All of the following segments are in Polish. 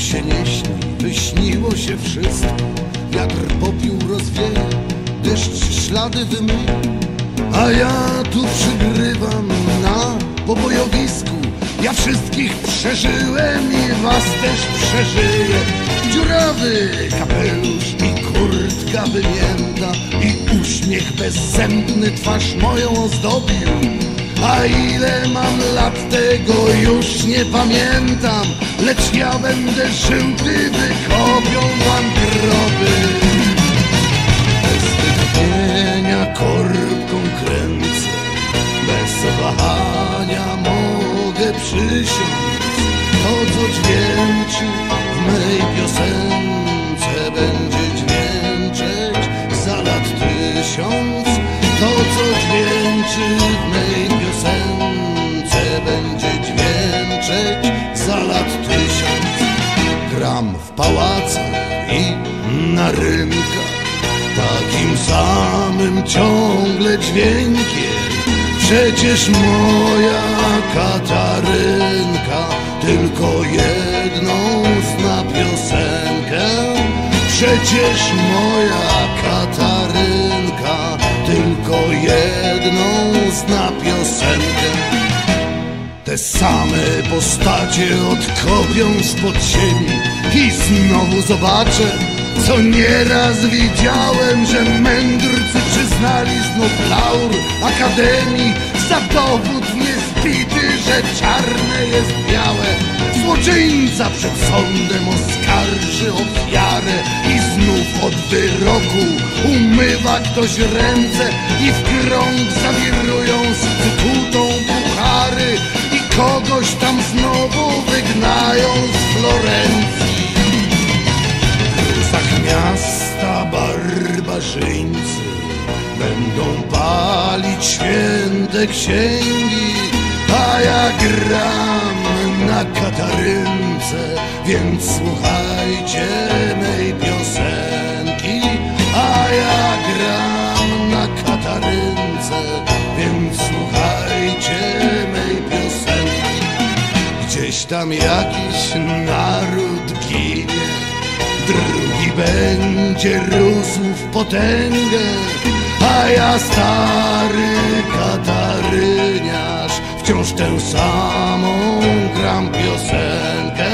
się nie śni, wyśniło się wszystko. Wiatr popiół rozwieje, deszcz ślady wymyje A ja tu przygrywam na pobojowisku. Ja wszystkich przeżyłem i was też przeżyję Dziurawy. Kapelusz i kurtka wymięta I uśmiech bezzębny twarz moją ozdobił. A ile mam lat, tego już nie pamiętam Lecz ja będę żył, gdy wykopią wam groby Bez wytchnienia korbką kręcę Bez wahania mogę przysiąc. To, co dźwięczy mej piosence Będzie dźwięczeć za lat tysiąc. To, co dźwięczy w mej piosence Będzie dźwięczeć za lat tysiąc. Gram w pałacach i na rynkach Takim samym ciągle dźwiękiem. Przecież moja Katarynka Tylko jedną piosenkę. Przecież moja Katarynka Tylko jedną zna piosenkę. Te same postacie odkopią spod ziemi I znowu zobaczę, co nieraz widziałem Że mędrcy przyznali znów laur Akademii Za dowód niezbity, czarne jest białe. Złoczyńca przed sądem oskarży ofiarę I znów od wyroku umywa ktoś ręce I w krąg zawirują z cykutą puchary I kogoś tam znowu wygnają z Florencji. W rusach miasta barbarzyńcy Będą palić święte księgi A ja gram na katarynce Więc słuchajcie mej piosenki. A ja gram na katarynce Więc słuchajcie mej piosenki. Gdzieś tam jakiś naród ginie Drugi będzie rósł w potęgę A ja stary kataryniarz Wciąż tę samą gram piosenkę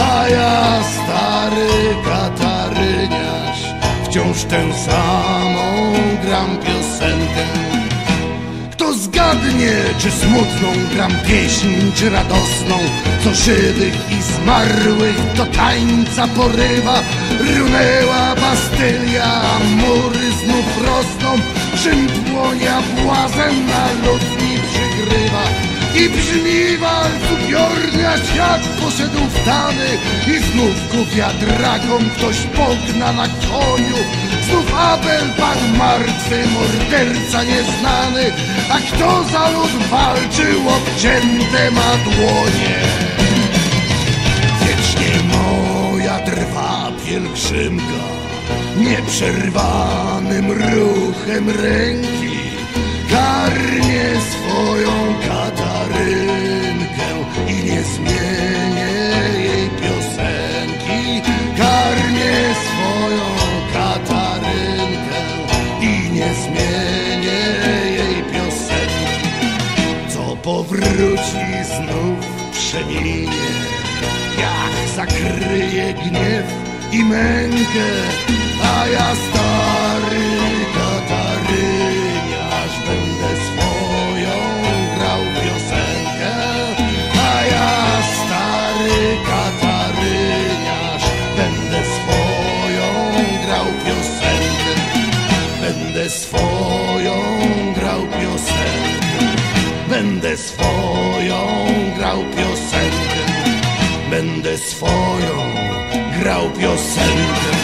A ja stary kataryniarz Wciąż tę samą gram piosenkę. Kto zgadnie, czy smutną gram pieśń, czy radosną Co żywych i zmarłych do tańca porywa. Runęła Bastylia, mury znów rosną Czym płonia błazen i brzmi walc upiorny, a świat poszedł w tany I znów ku wiatrakom ktoś pogna na koniu. Znów Abel padł martwy, morderca nieznany A kto za lud walczył, obcięte ma dłonie. Wiecznie moja trwa pielgrzymka Nieprzerwanym ruchem ręki Karmię swoją Katarynkę I nie zmienię jej piosenki. Karmię swoją Katarynkę I nie zmienię jej piosenki. Co powróci znów przeminie. Jak zakryje gniew i mękę A ja stary grał piosenkę. Będę swoją grał piosenkę. Będę swoją grał piosenkę. Będę swoją grał piosenkę